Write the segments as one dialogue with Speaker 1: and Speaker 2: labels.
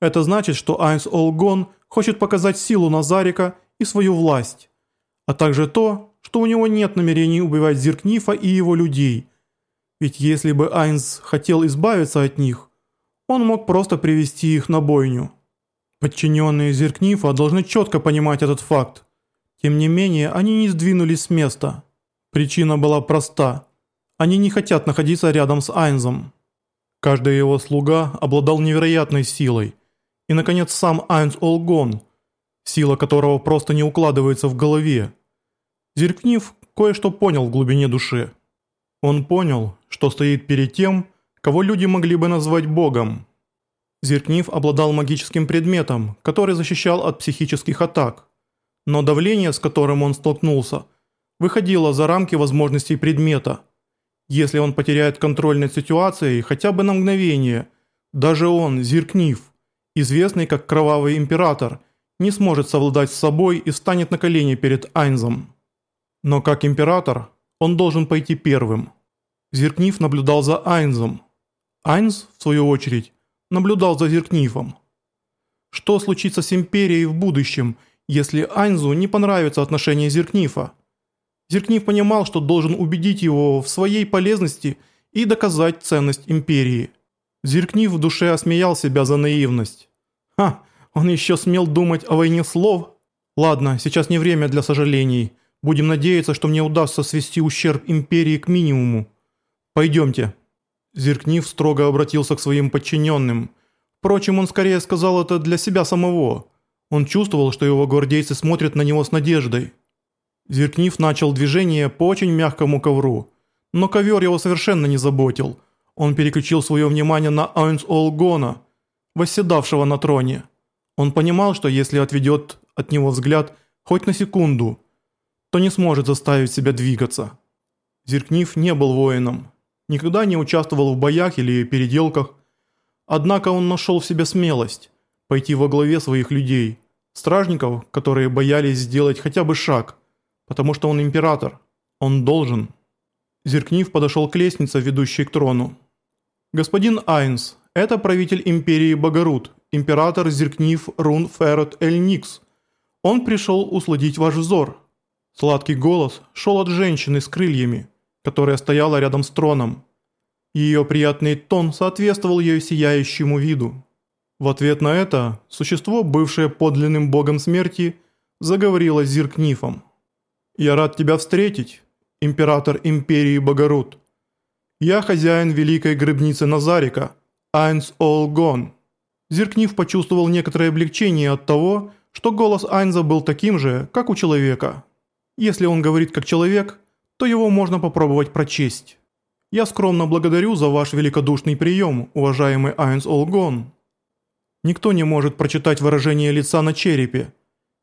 Speaker 1: Это значит, что Айнс Олгон хочет показать силу Назарика и свою власть, а также то, что у него нет намерений убивать Зиркнифа и его людей. Ведь если бы Айнс хотел избавиться от них, он мог просто привести их на бойню. Подчиненные Зиркнифа должны четко понимать этот факт. Тем не менее, они не сдвинулись с места. Причина была проста. Они не хотят находиться рядом с Айнзом. Каждый его слуга обладал невероятной силой. И, наконец, сам Айнз Олгон, сила которого просто не укладывается в голове. Зеркнив кое-что понял в глубине души. Он понял, что стоит перед тем, кого люди могли бы назвать Богом. Зеркнив обладал магическим предметом, который защищал от психических атак. Но давление, с которым он столкнулся, выходило за рамки возможностей предмета. Если он потеряет контроль над ситуацией хотя бы на мгновение, даже он, Зеркнив, известный как Кровавый Император, не сможет совладать с собой и встанет на колени перед Айнзом. Но как Император, он должен пойти первым. Зеркнив наблюдал за Айнзом. Айнз, в свою очередь, наблюдал за Зеркнифом. Что случится с Империей в будущем, если Айнзу не понравится отношение Зеркнифа? Зеркниф понимал, что должен убедить его в своей полезности и доказать ценность Империи. Зеркнив в душе осмеял себя за наивность. Ха, он еще смел думать о войне слов? Ладно, сейчас не время для сожалений. Будем надеяться, что мне удастся свести ущерб Империи к минимуму. Пойдемте. Зеркнив строго обратился к своим подчиненным. Впрочем, он скорее сказал это для себя самого. Он чувствовал, что его гвардейцы смотрят на него с надеждой. Зеркнив начал движение по очень мягкому ковру. Но ковер его совершенно не заботил. Он переключил свое внимание на Айнс Олгона, восседавшего на троне. Он понимал, что если отведет от него взгляд хоть на секунду, то не сможет заставить себя двигаться. Зеркнив не был воином никогда не участвовал в боях или переделках. Однако он нашел в себе смелость пойти во главе своих людей, стражников, которые боялись сделать хотя бы шаг, потому что он император, он должен. Зеркнив подошел к лестнице, ведущей к трону. «Господин Айнс, это правитель империи Багарут, император Зеркнив Рун Феррот Эль Никс. Он пришел усладить ваш взор». Сладкий голос шел от женщины с крыльями – которая стояла рядом с троном. Ее приятный тон соответствовал ее сияющему виду. В ответ на это, существо, бывшее подлинным богом смерти, заговорило с Зиркнифом. «Я рад тебя встретить, император империи Богород. Я хозяин великой гробницы Назарика, Айнс Олгон». Зиркниф почувствовал некоторое облегчение от того, что голос Айнза был таким же, как у человека. Если он говорит как человек – то его можно попробовать прочесть. Я скромно благодарю за ваш великодушный прием, уважаемый Айнс Олгон. Никто не может прочитать выражение лица на черепе.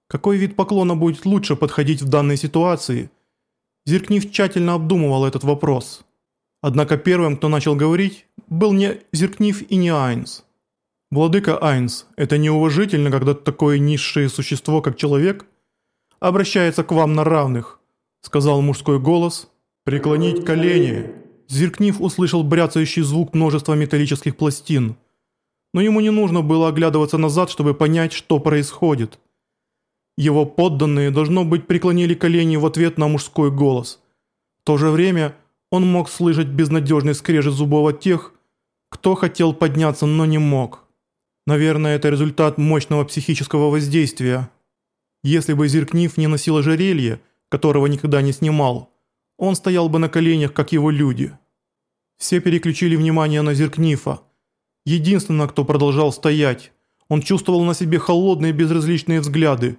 Speaker 1: Какой вид поклона будет лучше подходить в данной ситуации? Зеркнив тщательно обдумывал этот вопрос. Однако первым, кто начал говорить, был не Зеркнив и не Айнс. «Владыка Айнс, это неуважительно, когда такое низшее существо, как человек, обращается к вам на равных сказал мужской голос. «Преклонить колени!» Зеркнив услышал бряцающий звук множества металлических пластин. Но ему не нужно было оглядываться назад, чтобы понять, что происходит. Его подданные, должно быть, преклонили колени в ответ на мужской голос. В то же время он мог слышать безнадежный скрежет зубов от тех, кто хотел подняться, но не мог. Наверное, это результат мощного психического воздействия. Если бы Зеркнив не носил ожерелье, которого никогда не снимал, он стоял бы на коленях, как его люди. Все переключили внимание на Зеркнифа. Единственный, кто продолжал стоять. Он чувствовал на себе холодные безразличные взгляды,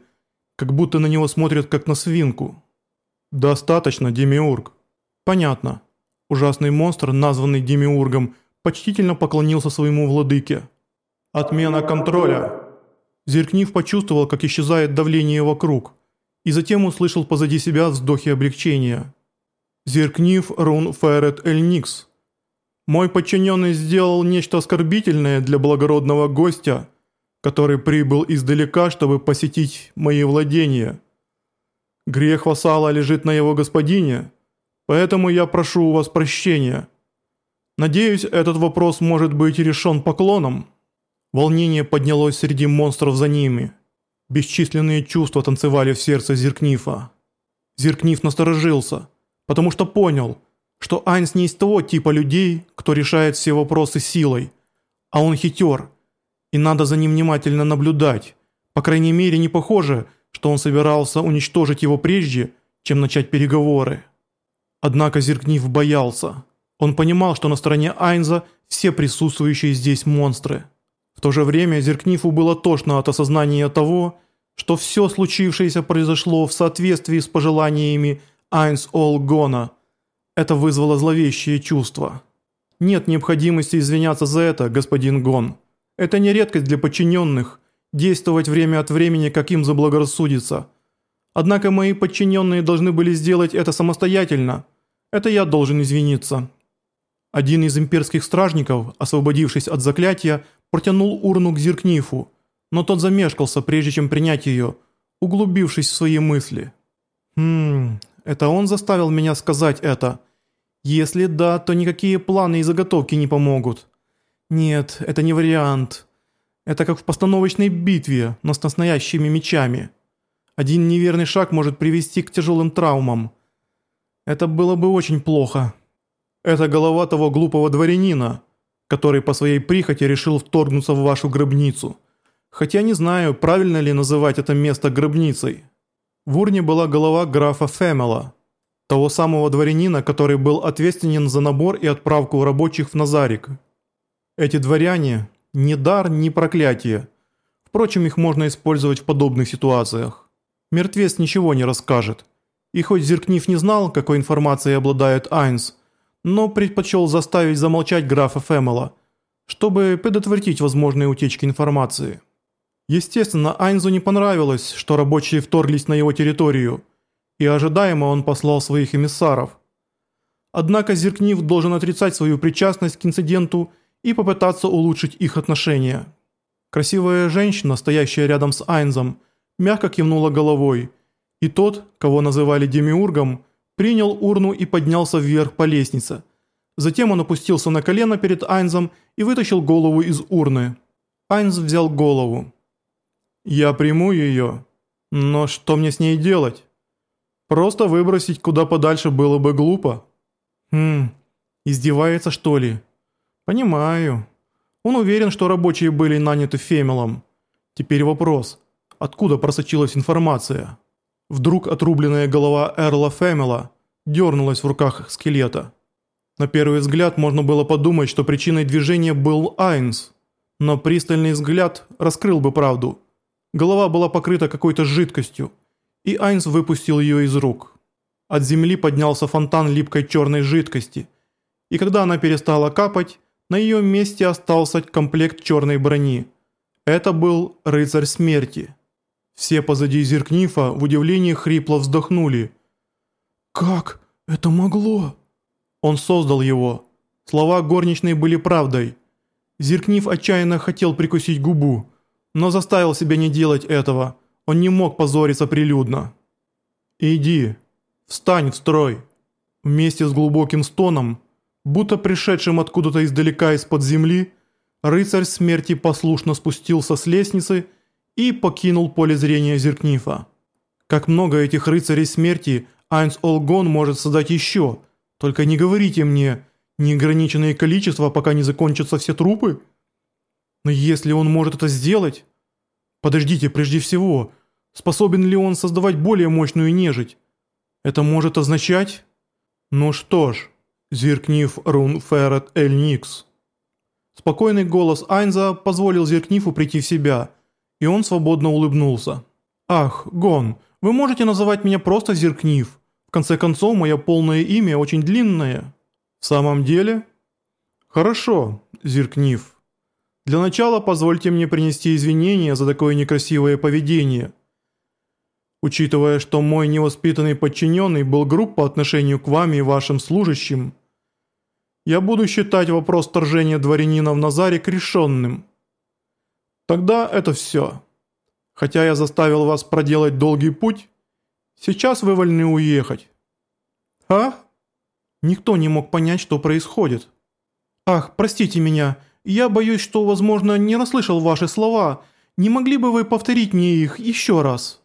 Speaker 1: как будто на него смотрят как на свинку. «Достаточно, Демиург». «Понятно». Ужасный монстр, названный Демиургом, почтительно поклонился своему владыке. «Отмена контроля». Зеркнив почувствовал, как исчезает давление вокруг и затем услышал позади себя вздохи облегчения. «Зеркнив Рун Ферет Эль Никс. Мой подчиненный сделал нечто оскорбительное для благородного гостя, который прибыл издалека, чтобы посетить мои владения. Грех вассала лежит на его господине, поэтому я прошу у вас прощения. Надеюсь, этот вопрос может быть решен поклоном». Волнение поднялось среди монстров за ними. Бесчисленные чувства танцевали в сердце Зеркнифа. Зеркниф насторожился, потому что понял, что Айнс не из того типа людей, кто решает все вопросы силой, а он хитер, и надо за ним внимательно наблюдать. По крайней мере, не похоже, что он собирался уничтожить его прежде, чем начать переговоры. Однако Зеркниф боялся. Он понимал, что на стороне Айнза все присутствующие здесь монстры. В то же время Зеркнифу было тошно от осознания того, что все случившееся произошло в соответствии с пожеланиями Айнс Олгона. Это вызвало зловещие чувства. Нет необходимости извиняться за это, господин Гон. Это не редкость для подчиненных – действовать время от времени, как им заблагорассудится. Однако мои подчиненные должны были сделать это самостоятельно. Это я должен извиниться. Один из имперских стражников, освободившись от заклятия, протянул урну к Зиркнифу, но тот замешкался, прежде чем принять ее, углубившись в свои мысли. «Хм, это он заставил меня сказать это. Если да, то никакие планы и заготовки не помогут. Нет, это не вариант. Это как в постановочной битве, но с настоящими мечами. Один неверный шаг может привести к тяжелым травмам. Это было бы очень плохо». Это голова того глупого дворянина, который по своей прихоти решил вторгнуться в вашу гробницу. Хотя не знаю, правильно ли называть это место гробницей. В урне была голова графа Фемела, того самого дворянина, который был ответственен за набор и отправку рабочих в Назарик. Эти дворяне – ни дар, ни проклятие. Впрочем, их можно использовать в подобных ситуациях. Мертвец ничего не расскажет. И хоть Зеркнив не знал, какой информацией обладает Айнс, но предпочел заставить замолчать графа Фэмела, чтобы предотвратить возможные утечки информации. Естественно, Айнзу не понравилось, что рабочие вторглись на его территорию, и ожидаемо он послал своих эмиссаров. Однако Зеркнив должен отрицать свою причастность к инциденту и попытаться улучшить их отношения. Красивая женщина, стоящая рядом с Айнзом, мягко кивнула головой, и тот, кого называли Демиургом, принял урну и поднялся вверх по лестнице. Затем он опустился на колено перед Айнзом и вытащил голову из урны. Айнз взял голову. «Я приму ее, но что мне с ней делать? Просто выбросить куда подальше было бы глупо». «Хм, издевается что ли?» «Понимаю. Он уверен, что рабочие были наняты Фемелом. Теперь вопрос, откуда просочилась информация?» Вдруг отрубленная голова Эрла Фэмела дернулась в руках скелета. На первый взгляд можно было подумать, что причиной движения был Айнс, но пристальный взгляд раскрыл бы правду. Голова была покрыта какой-то жидкостью, и Айнс выпустил ее из рук. От земли поднялся фонтан липкой черной жидкости, и когда она перестала капать, на ее месте остался комплект черной брони. Это был рыцарь смерти. Все позади Зеркнифа в удивлении хрипло вздохнули. «Как это могло?» Он создал его. Слова горничной были правдой. Зеркнив отчаянно хотел прикусить губу, но заставил себя не делать этого. Он не мог позориться прилюдно. «Иди, встань в строй». Вместе с глубоким стоном, будто пришедшим откуда-то издалека из-под земли, рыцарь смерти послушно спустился с лестницы и покинул поле зрения Зеркнифа. Как много этих рыцарей смерти Айнс Олгон может создать еще, только не говорите мне неограниченное количество, пока не закончатся все трупы. Но если он может это сделать... Подождите, прежде всего, способен ли он создавать более мощную нежить? Это может означать... Ну что ж, Зиркниф Рун Феррет Эль Никс. Спокойный голос Айнза позволил Зиркнифу прийти в себя – и он свободно улыбнулся. «Ах, Гон, вы можете называть меня просто Зеркнив. В конце концов, мое полное имя очень длинное». «В самом деле?» «Хорошо, Зеркнив. Для начала позвольте мне принести извинения за такое некрасивое поведение. Учитывая, что мой невоспитанный подчиненный был груб по отношению к вам и вашим служащим, я буду считать вопрос вторжения дворянина в Назарик решенным». Тогда это все. Хотя я заставил вас проделать долгий путь, сейчас вы вольны уехать. А? Никто не мог понять, что происходит. Ах, простите меня, Я боюсь, что, возможно, не расслышал ваши слова. Не могли бы вы повторить мне их еще раз?»